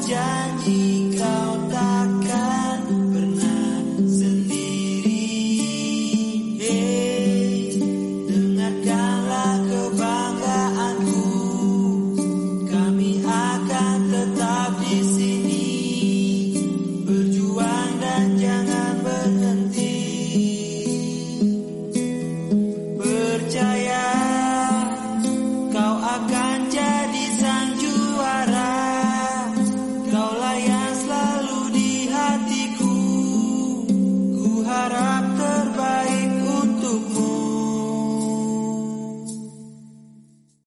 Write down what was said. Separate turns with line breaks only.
janji kau takkan pernah sendiri. Dengarkanlah kebanggaanku. Kami akan tetap di sini. Berjuang dan jangan berhenti. Percaya